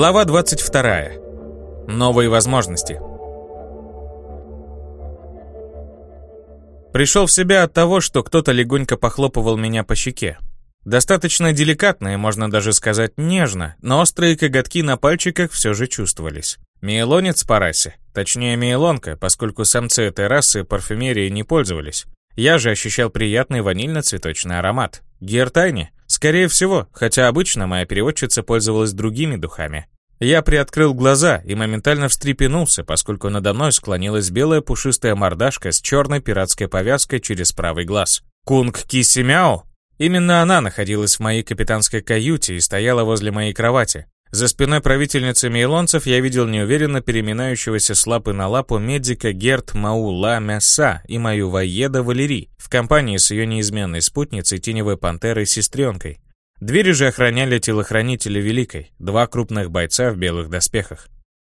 Глава 22. Новые возможности. Пришел в себя от того, что кто-то легонько похлопывал меня по щеке. Достаточно деликатно и, можно даже сказать, нежно, но острые коготки на пальчиках все же чувствовались. Миелонец по расе, точнее миелонка, поскольку самцы этой расы парфюмерией не пользовались. Я же ощущал приятный ванильно-цветочный аромат. Гертайни? Скорее всего, хотя обычно моя переводчица пользовалась другими духами. Я приоткрыл глаза и моментально встрепенулся, поскольку надо мной склонилась белая пушистая мордашка с черной пиратской повязкой через правый глаз. Кунг Кисимяо? Именно она находилась в моей капитанской каюте и стояла возле моей кровати. За спиной правительницы мейлонцев я видел неуверенно переминающегося с лапы на лапу медика Герт Маула Мяса и мою воеда Валерий в компании с ее неизменной спутницей Теневой Пантерой сестренкой. Двери же охраняли телохранители Великой, два крупных бойца в белых доспехах.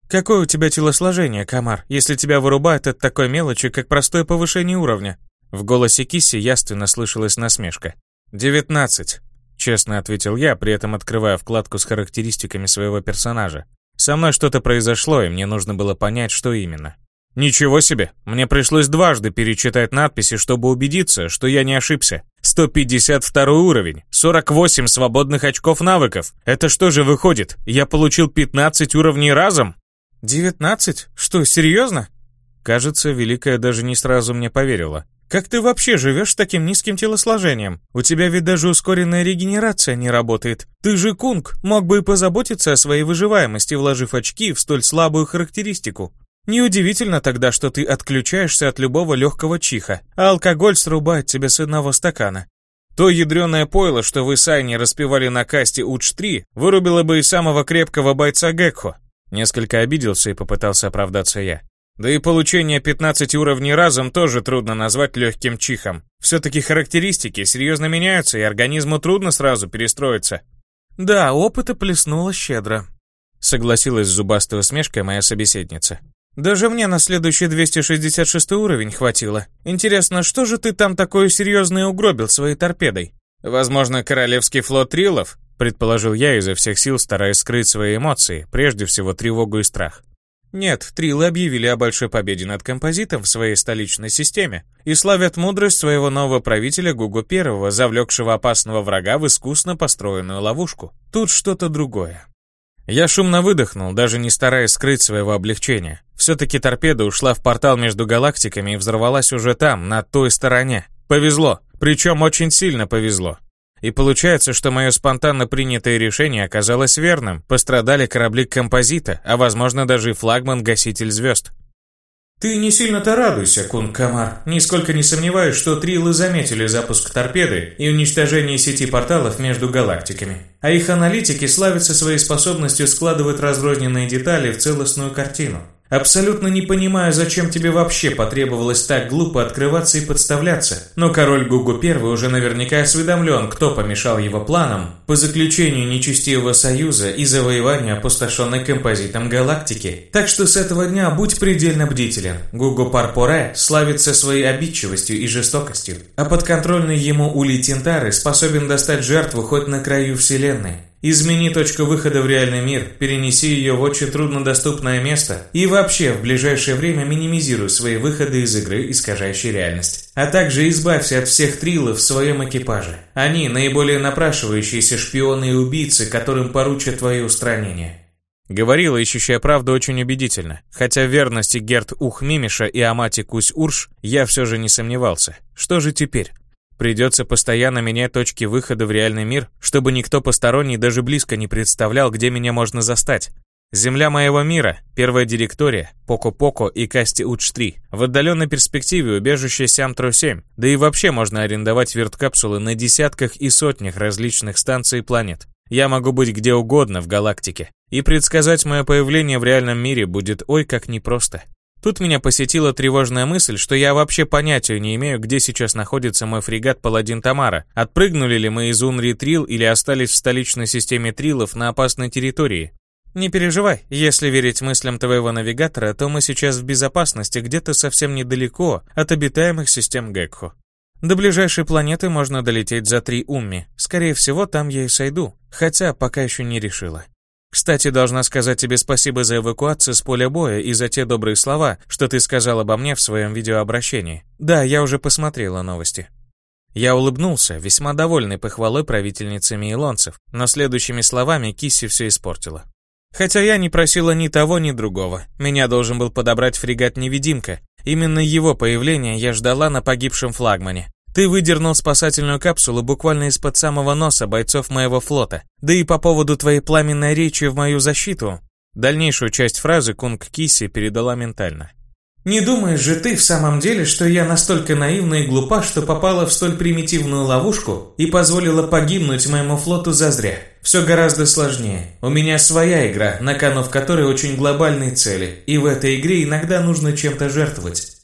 «Какое у тебя телосложение, Камар, если тебя вырубают от такой мелочи, как простое повышение уровня?» В голосе Кисси яственно слышалась насмешка. «Девятнадцать», Честно ответил я, при этом открывая вкладку с характеристиками своего персонажа. Со мной что-то произошло, и мне нужно было понять, что именно. Ничего себе, мне пришлось дважды перечитать надписи, чтобы убедиться, что я не ошибся. 152 уровень, 48 свободных очков навыков. Это что же выходит? Я получил 15 уровней разом? 19? Что, серьезно? Кажется, Великая даже не сразу мне поверила. Как ты вообще живешь с таким низким телосложением? У тебя ведь даже ускоренная регенерация не работает. Ты же кунг, мог бы и позаботиться о своей выживаемости, вложив очки в столь слабую характеристику. Неудивительно тогда, что ты отключаешься от любого легкого чиха, а алкоголь срубает тебя с одного стакана. То ядреное пойло, что вы с Айни распивали на касте Удж-3, вырубило бы и самого крепкого бойца Гекхо. Несколько обиделся и попытался оправдаться я. Да и получение 15 уровней разом тоже трудно назвать легким чихом. Все-таки характеристики серьезно меняются, и организму трудно сразу перестроиться. Да, опыта плеснуло щедро. Согласилась с зубастой усмешкой моя собеседница. Даже мне на следующий 266 уровень хватило. Интересно, что же ты там такое серьезное угробил своей торпедой? Возможно, королевский флот Трилов? Предположил я изо всех сил, стараясь скрыть свои эмоции, прежде всего тревогу и страх. Нет, Трилы объявили о большой победе над композитом в своей столичной системе и славят мудрость своего нового правителя Гугу Первого, завлекшего опасного врага в искусно построенную ловушку. Тут что-то другое. Я шумно выдохнул, даже не стараясь скрыть своего облегчения. Все-таки торпеда ушла в портал между галактиками и взорвалась уже там, на той стороне. Повезло. Причем очень сильно повезло. И получается, что мое спонтанно принятое решение оказалось верным. Пострадали корабли композита, а возможно даже и флагман-гаситель звезд. Ты не сильно-то радуйся, Кун Камар. Нисколько не сомневаюсь, что Трилы заметили запуск торпеды и уничтожение сети порталов между галактиками. А их аналитики славятся своей способностью складывать разрозненные детали в целостную картину. Абсолютно не понимаю, зачем тебе вообще потребовалось так глупо открываться и подставляться. Но король Гугу I уже наверняка осведомлен, кто помешал его планам по заключению нечестивого союза и завоеванию опустошенной композитом галактики. Так что с этого дня будь предельно бдителен. Гугу Парпоре славится своей обидчивостью и жестокостью, а подконтрольный ему Ули Тинтары способен достать жертву хоть на краю вселенной. Измени точку выхода в реальный мир, перенеси ее в очень труднодоступное место и вообще в ближайшее время минимизируй свои выходы из игры, искажающей реальность. А также избавься от всех трилов в своем экипаже. Они наиболее напрашивающиеся шпионы и убийцы, которым поручат твое устранение. Говорила, ищущая правду, очень убедительно. Хотя в верности Герт Ух Мимиша и Амати Кусь Урш я все же не сомневался. Что же теперь? Придется постоянно менять точки выхода в реальный мир, чтобы никто посторонний даже близко не представлял, где меня можно застать. Земля моего мира, первая директория, Поко-Поко и Касти Удж-3. В отдаленной перспективе убежище Сямтро-7. Да и вообще можно арендовать верткапсулы на десятках и сотнях различных станций и планет. Я могу быть где угодно в галактике. И предсказать мое появление в реальном мире будет ой как непросто. Тут меня посетила тревожная мысль, что я вообще понятия не имею, где сейчас находится мой фрегат «Паладин Тамара». Отпрыгнули ли мы из Унри Трил или остались в столичной системе Трилов на опасной территории? Не переживай, если верить мыслям твоего навигатора, то мы сейчас в безопасности где-то совсем недалеко от обитаемых систем Гекхо. До ближайшей планеты можно долететь за три умми. Скорее всего, там я и сойду, хотя пока еще не решила. Кстати, должна сказать тебе спасибо за эвакуацию с поля боя и за те добрые слова, что ты сказал обо мне в своем видеообращении. Да, я уже посмотрела новости. Я улыбнулся, весьма довольный похвалой правительницы Мейлонцев, но следующими словами Кисси все испортила. Хотя я не просила ни того, ни другого. Меня должен был подобрать фрегат-невидимка. Именно его появление я ждала на погибшем флагмане. Ты выдернул спасательную капсулу буквально из-под самого носа бойцов моего флота. Да и по поводу твоей пламенной речи в мою защиту. Дальнейшую часть фразы Кунг Кисси передала ментально. Не думаешь же ты в самом деле, что я настолько наивна и глупа, что попала в столь примитивную ловушку и позволила погибнуть моему флоту зазря? Все гораздо сложнее. У меня своя игра, на кону в которой очень глобальные цели, и в этой игре иногда нужно чем-то жертвовать.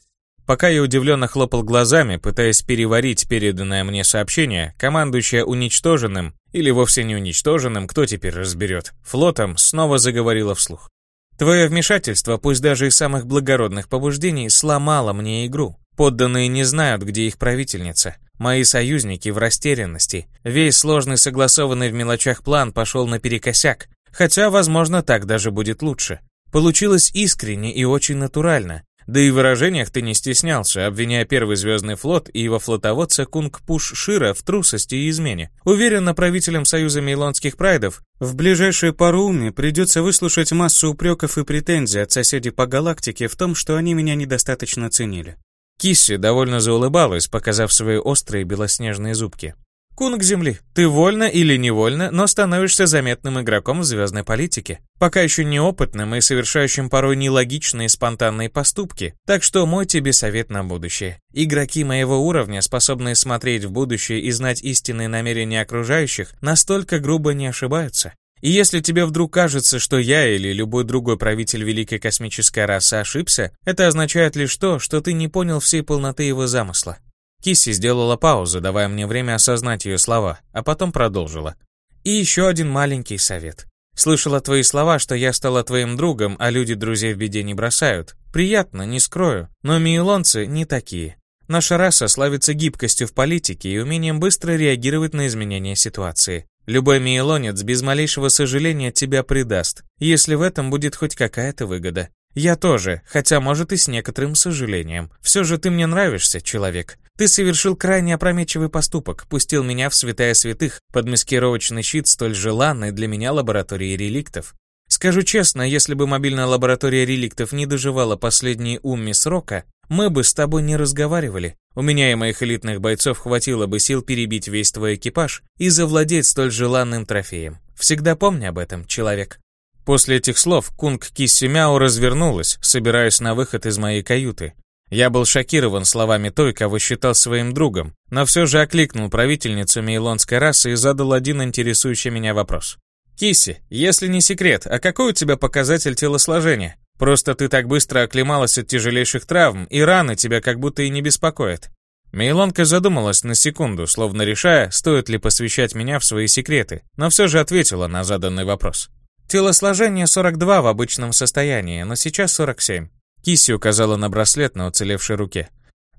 Пока я удивленно хлопал глазами, пытаясь переварить переданное мне сообщение, командующая уничтоженным, или вовсе не уничтоженным, кто теперь разберет, флотом снова заговорила вслух. Твое вмешательство, пусть даже из самых благородных побуждений, сломало мне игру. Подданные не знают, где их правительница. Мои союзники в растерянности. Весь сложный согласованный в мелочах план пошел наперекосяк. Хотя, возможно, так даже будет лучше. Получилось искренне и очень натурально. Да и в выражениях ты не стеснялся, обвиняя Первый Звездный флот и его флотоводца Кунг-Пуш Шира в трусости и измене. Уверен, правителям Союза Мейлонских Прайдов в ближайшие пару уми придется выслушать массу упреков и претензий от соседей по галактике в том, что они меня недостаточно ценили. Кисси довольно заулыбалась, показав свои острые белоснежные зубки. Кунг Земли, ты вольно или невольно, но становишься заметным игроком в звездной политике. Пока еще неопытным и совершающим порой нелогичные спонтанные поступки. Так что мой тебе совет на будущее. Игроки моего уровня, способные смотреть в будущее и знать истинные намерения окружающих, настолько грубо не ошибаются. И если тебе вдруг кажется, что я или любой другой правитель великой космической расы ошибся, это означает лишь то, что ты не понял всей полноты его замысла. Кисси сделала паузу, давая мне время осознать ее слова, а потом продолжила. «И еще один маленький совет. Слышала твои слова, что я стала твоим другом, а люди друзей в беде не бросают. Приятно, не скрою, но миелонцы не такие. Наша раса славится гибкостью в политике и умением быстро реагировать на изменения ситуации. Любой миелонец без малейшего сожаления тебя предаст, если в этом будет хоть какая-то выгода. Я тоже, хотя, может, и с некоторым сожалением. Все же ты мне нравишься, человек. Ты совершил крайне опрометчивый поступок, пустил меня в святая святых под маскировочный щит столь желанной для меня лаборатории реликтов. Скажу честно, если бы мобильная лаборатория реликтов не доживала последние умми срока, мы бы с тобой не разговаривали. У меня и моих элитных бойцов хватило бы сил перебить весь твой экипаж и завладеть столь желанным трофеем. Всегда помни об этом, человек. После этих слов Кунг Киссимяо развернулась, собираясь на выход из моей каюты. Я был шокирован словами той, кого считал своим другом, но все же окликнул правительницу мейлонской расы и задал один интересующий меня вопрос. «Кисси, если не секрет, а какой у тебя показатель телосложения? Просто ты так быстро оклемалась от тяжелейших травм, и раны тебя как будто и не беспокоят». Мейлонка задумалась на секунду, словно решая, стоит ли посвящать меня в свои секреты, но все же ответила на заданный вопрос. Телосложение 42 в обычном состоянии, но сейчас 47. Кисси указала на браслет на уцелевшей руке.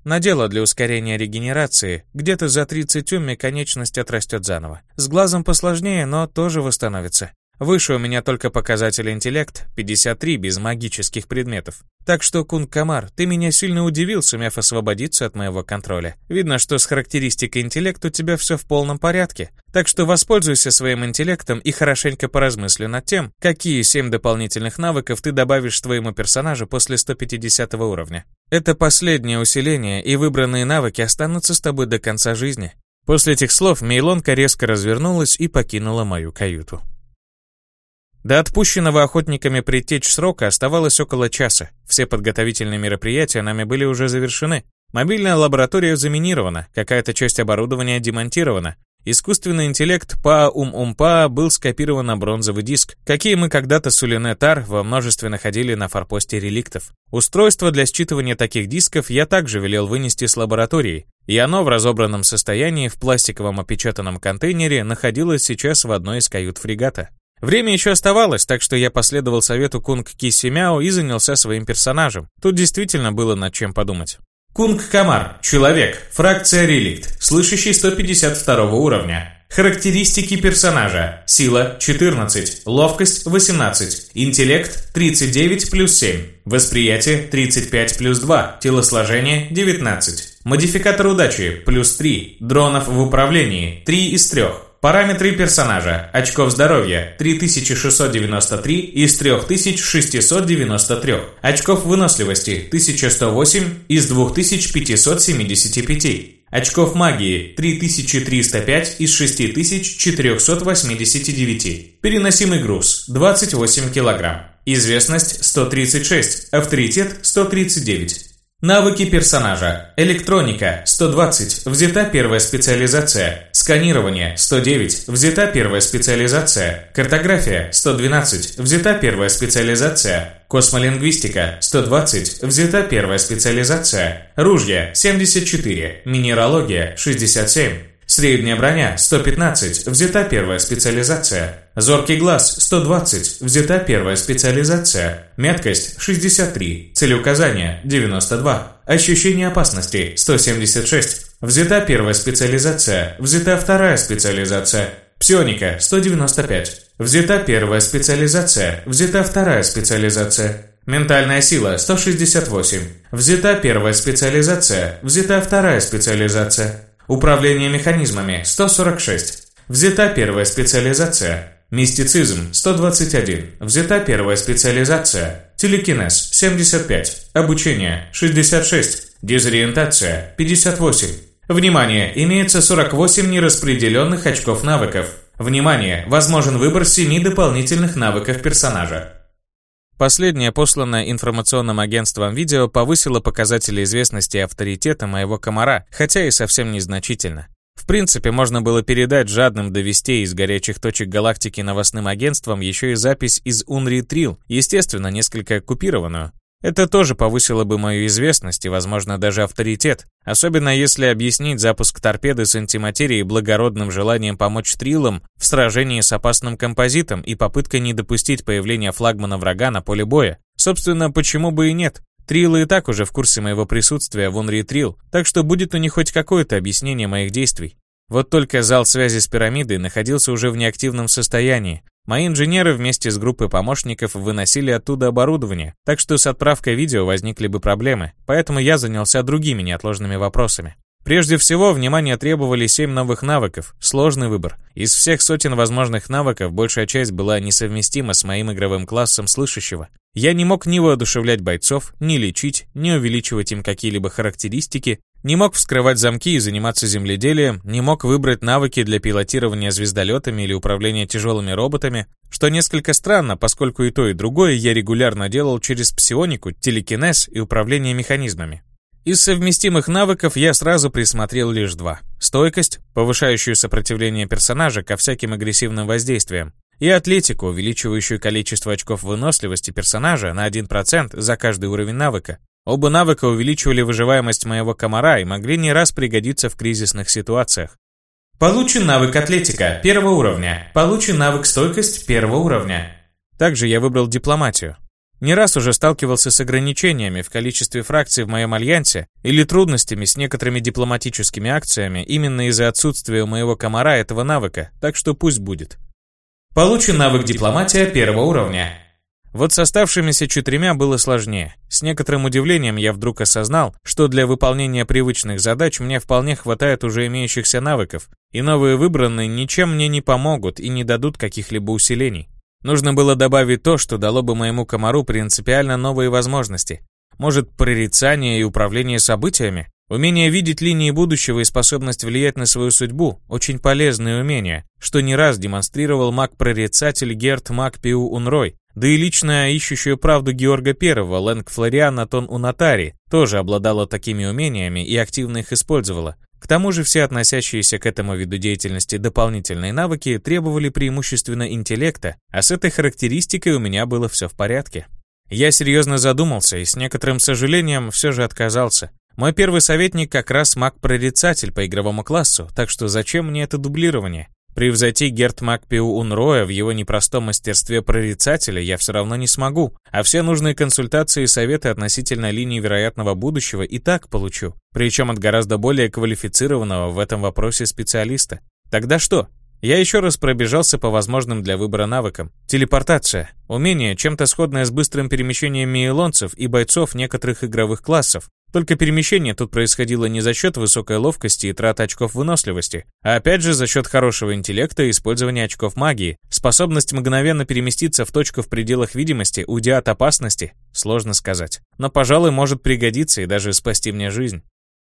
Надела для ускорения регенерации, где-то за 30 умми конечность отрастет заново. С глазом посложнее, но тоже восстановится. Выше у меня только показатель интеллект, 53 без магических предметов. Так что, Кунг Камар, ты меня сильно удивил, сумев освободиться от моего контроля. Видно, что с характеристикой интеллект у тебя все в полном порядке. Так что воспользуйся своим интеллектом и хорошенько поразмысли над тем, какие 7 дополнительных навыков ты добавишь своему персонажу после 150 уровня. Это последнее усиление, и выбранные навыки останутся с тобой до конца жизни. После этих слов Мейлонка резко развернулась и покинула мою каюту. До отпущенного охотниками притечь срока оставалось около часа. Все подготовительные мероприятия нами были уже завершены. Мобильная лаборатория заминирована, какая-то часть оборудования демонтирована. Искусственный интеллект Па-Ум-Ум-Па был скопирован на бронзовый диск, какие мы когда-то с Улине-Тар во множестве находили на форпосте реликтов. Устройство для считывания таких дисков я также велел вынести с лаборатории, и оно в разобранном состоянии в пластиковом опечатанном контейнере находилось сейчас в одной из кают фрегата. Время еще оставалось, так что я последовал совету Кунг Кисимяо и занялся своим персонажем. Тут действительно было над чем подумать. Кунг Камар, человек, фракция реликт, слышащий 152 уровня. Характеристики персонажа. Сила 14, ловкость 18, интеллект 39 плюс 7, восприятие 35 плюс 2, телосложение 19. Модификатор удачи плюс 3, дронов в управлении 3 из 3. Параметры персонажа. Очков здоровья 3693 из 3693. Очков выносливости 1108 из 2575. Очков магии 3305 из 6489. Переносимый груз 28 килограмм. Известность 136, авторитет 139. Навыки персонажа. Электроника 120, взята первая специализация. Сканирование 109, взята первая специализация. Картография 112, взята первая специализация. Космолингвистика 120, взята первая специализация. Ружья 74, минералогия 67. Средняя броня 115, взята первая специализация. Зоркий глаз 120, взята первая специализация. Меткость 63, целеуказание 92. Ощущение опасности 176, взята первая специализация, взята вторая специализация. Псионика 195, взята первая специализация, взята вторая специализация. Ментальная сила 168, взята первая специализация, взята вторая специализация. Управление механизмами – 146. Взята первая специализация. Мистицизм – 121. Взята первая специализация. Телекинез – 75. Обучение – 66. Дезориентация – 58. Внимание! Имеется 48 нераспределенных очков навыков. Внимание! Возможен выбор 7 дополнительных навыков персонажа. Последнее посланное информационным агентством видео повысило показатели известности и авторитета моего комара, хотя и совсем незначительно. В принципе, можно было передать жадным довести из горячих точек галактики новостным агентствам еще и запись из Unri Trill, естественно, несколько купированную. Это тоже повысило бы мою известность и, возможно, даже авторитет, особенно если объяснить запуск торпеды с антиматерией благородным желанием помочь Трилам в сражении с опасным композитом и попыткой не допустить появления флагмана врага на поле боя. Собственно, почему бы и нет? Трилы и так уже в курсе моего присутствия в Unreal Трил, так что будет у них хоть какое-то объяснение моих действий. Вот только зал связи с пирамидой находился уже в неактивном состоянии, Мои инженеры вместе с группой помощников выносили оттуда оборудование, так что с отправкой видео возникли бы проблемы, поэтому я занялся другими неотложными вопросами. Прежде всего, внимание требовали 7 новых навыков, сложный выбор. Из всех сотен возможных навыков большая часть была несовместима с моим игровым классом слышащего. Я не мог ни воодушевлять бойцов, ни лечить, ни увеличивать им какие-либо характеристики, не мог вскрывать замки и заниматься земледелием, не мог выбрать навыки для пилотирования звездолетами или управления тяжелыми роботами, что несколько странно, поскольку и то, и другое я регулярно делал через псионику, телекинез и управление механизмами. Из совместимых навыков я сразу присмотрел лишь два. Стойкость, повышающую сопротивление персонажа ко всяким агрессивным воздействиям, и атлетику, увеличивающую количество очков выносливости персонажа на 1% за каждый уровень навыка, Оба навыка увеличивали выживаемость моего комара и могли не раз пригодиться в кризисных ситуациях. Получен навык атлетика первого уровня. Получен навык стойкость первого уровня. Также я выбрал дипломатию. Не раз уже сталкивался с ограничениями в количестве фракций в моем альянсе или трудностями с некоторыми дипломатическими акциями именно из-за отсутствия у моего комара этого навыка, так что пусть будет. Получен навык дипломатия первого уровня. Вот с оставшимися четырьмя было сложнее. С некоторым удивлением я вдруг осознал, что для выполнения привычных задач мне вполне хватает уже имеющихся навыков, и новые выбранные ничем мне не помогут и не дадут каких-либо усилений. Нужно было добавить то, что дало бы моему комару принципиально новые возможности. Может, прорицание и управление событиями? Умение видеть линии будущего и способность влиять на свою судьбу – очень полезные умения, что не раз демонстрировал маг-прорицатель Герт Макпиу Унрой, да и лично ищущую правду Георга I, Лэнг Флориан Атон Унатари, тоже обладала такими умениями и активно их использовала. К тому же все относящиеся к этому виду деятельности дополнительные навыки требовали преимущественно интеллекта, а с этой характеристикой у меня было все в порядке. Я серьезно задумался и с некоторым сожалением все же отказался. Мой первый советник как раз маг-прорицатель по игровому классу, так что зачем мне это дублирование? Превзойти Герт Макпиу Унроя в его непростом мастерстве прорицателя я все равно не смогу, а все нужные консультации и советы относительно линии вероятного будущего и так получу, причем от гораздо более квалифицированного в этом вопросе специалиста. Тогда что? Я еще раз пробежался по возможным для выбора навыкам. Телепортация. Умение, чем-то сходное с быстрым перемещением мейлонцев и бойцов некоторых игровых классов. Только перемещение тут происходило не за счет высокой ловкости и трат очков выносливости, а опять же за счет хорошего интеллекта и использования очков магии. Способность мгновенно переместиться в точку в пределах видимости, уйдя от опасности, сложно сказать. Но, пожалуй, может пригодиться и даже спасти мне жизнь.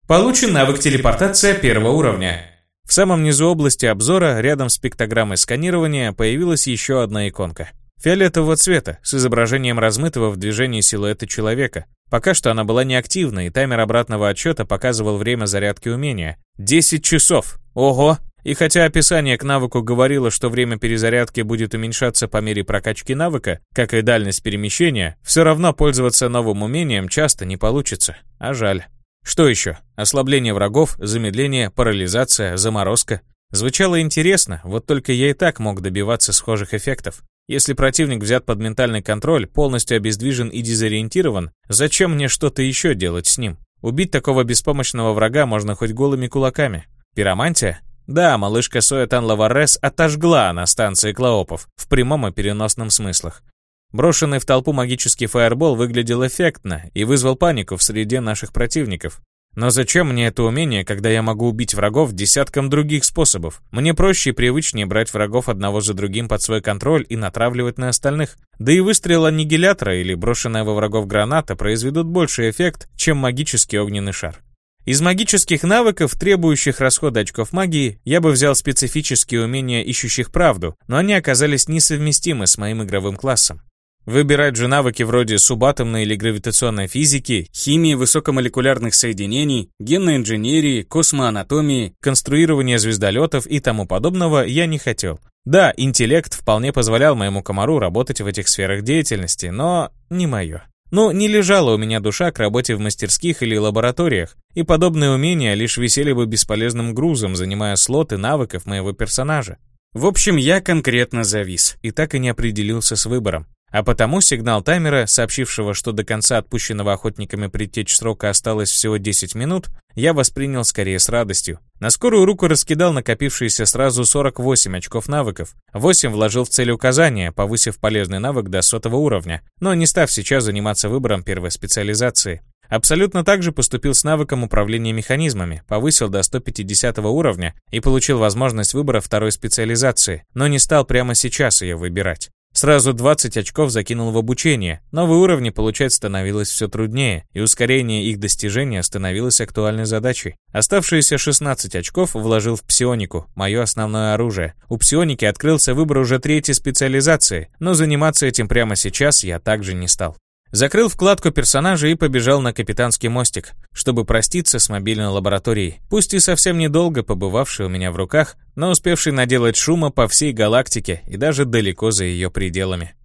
Получен навык телепортация первого уровня. В самом низу области обзора, рядом с пиктограммой сканирования, появилась еще одна иконка. Фиолетового цвета, с изображением размытого в движении силуэта человека. Пока что она была неактивна, и таймер обратного отсчета показывал время зарядки умения. 10 часов! Ого! И хотя описание к навыку говорило, что время перезарядки будет уменьшаться по мере прокачки навыка, как и дальность перемещения, все равно пользоваться новым умением часто не получится. А жаль. Что еще? Ослабление врагов, замедление, парализация, заморозка. Звучало интересно, вот только я и так мог добиваться схожих эффектов. Если противник взят под ментальный контроль, полностью обездвижен и дезориентирован, зачем мне что-то еще делать с ним? Убить такого беспомощного врага можно хоть голыми кулаками. Пиромантия? Да, малышка Соя Танлаварес отожгла на станции Клоопов, в прямом и переносном смыслах. Брошенный в толпу магический фаербол выглядел эффектно и вызвал панику в среде наших противников. Но зачем мне это умение, когда я могу убить врагов десятком других способов? Мне проще и привычнее брать врагов одного за другим под свой контроль и натравливать на остальных. Да и выстрел аннигилятора или брошенная во врагов граната произведут больший эффект, чем магический огненный шар. Из магических навыков, требующих расхода очков магии, я бы взял специфические умения ищущих правду, но они оказались несовместимы с моим игровым классом. Выбирать же навыки вроде субатомной или гравитационной физики, химии высокомолекулярных соединений, генной инженерии, космоанатомии, конструирования звездолетов и тому подобного я не хотел. Да, интеллект вполне позволял моему комару работать в этих сферах деятельности, но не мое. Ну, не лежала у меня душа к работе в мастерских или лабораториях, и подобные умения лишь висели бы бесполезным грузом, занимая слоты навыков моего персонажа. В общем, я конкретно завис и так и не определился с выбором. А потому сигнал таймера, сообщившего, что до конца отпущенного охотниками предтечь срока осталось всего 10 минут, я воспринял скорее с радостью. На скорую руку раскидал накопившиеся сразу 48 очков навыков, 8 вложил в цель указания, повысив полезный навык до сотого уровня, но не став сейчас заниматься выбором первой специализации. Абсолютно так же поступил с навыком управления механизмами, повысил до 150 уровня и получил возможность выбора второй специализации, но не стал прямо сейчас ее выбирать. Сразу 20 очков закинул в обучение. Новые уровни получать становилось все труднее, и ускорение их достижения становилось актуальной задачей. Оставшиеся 16 очков вложил в псионику, мое основное оружие. У псионики открылся выбор уже третьей специализации, но заниматься этим прямо сейчас я также не стал. Закрыл вкладку персонажа и побежал на капитанский мостик, чтобы проститься с мобильной лабораторией, пусть и совсем недолго побывавшей у меня в руках, но успевший наделать шума по всей галактике и даже далеко за ее пределами.